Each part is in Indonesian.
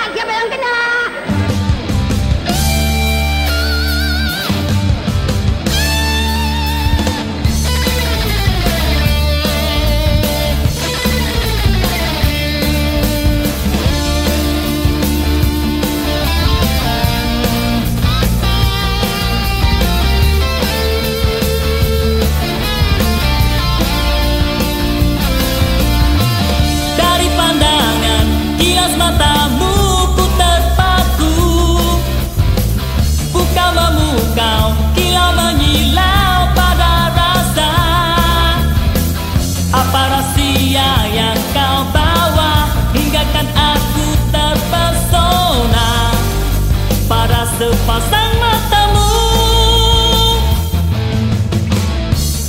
Aja barang kenal. sepasang matamu.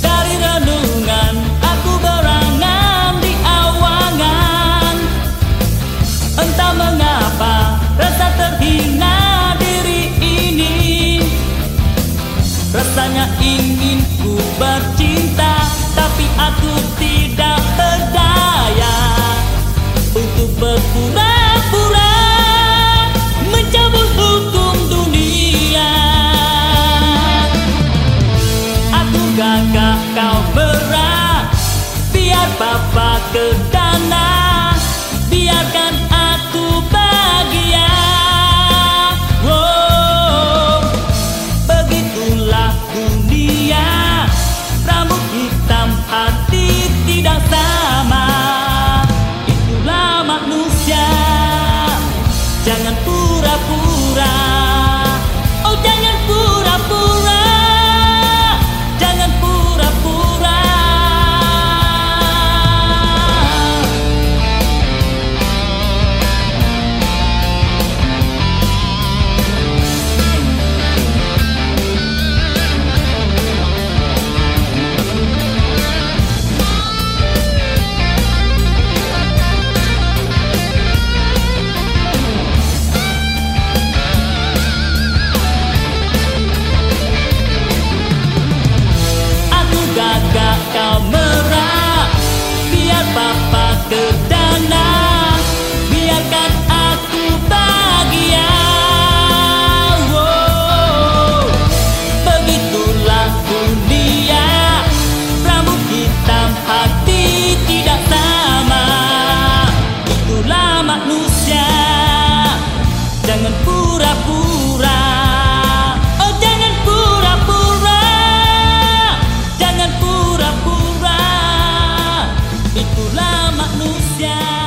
Dari renungan aku berangan di awangan. Entah mengapa rasa terhina diri ini. Rasanya ingin ku bercinta Tapi aku tidak berdaya. manusia. Jangan pura-pura. Oh jangan pura-pura. Jangan pura-pura. Itulah manusia.